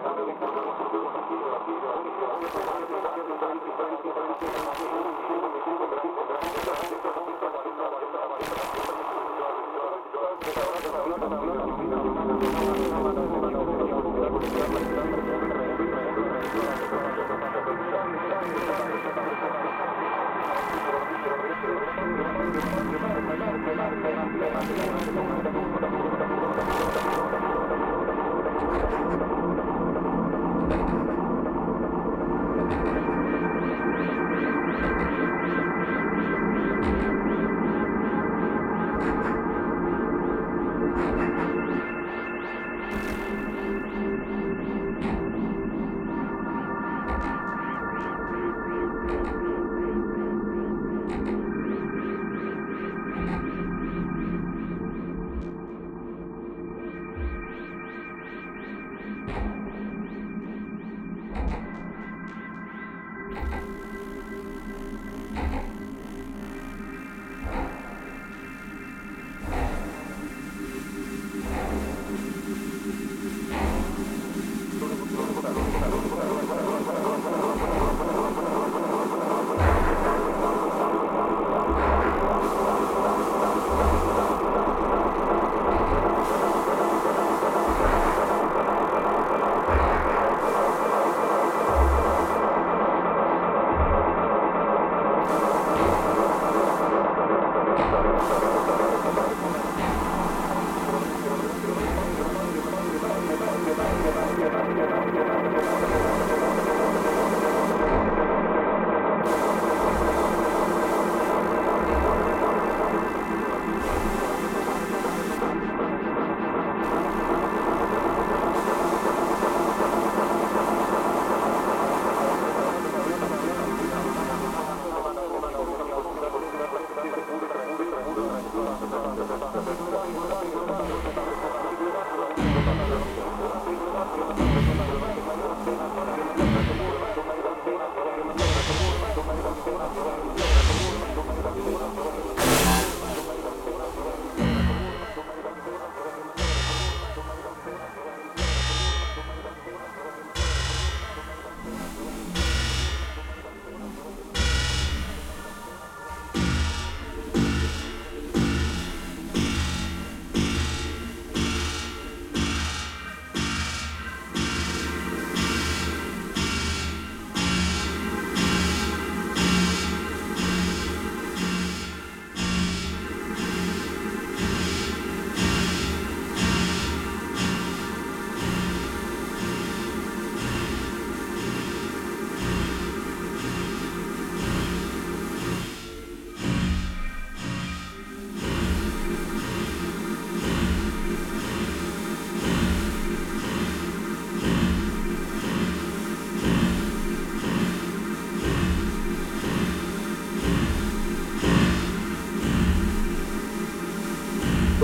Thank you. 頑張れ!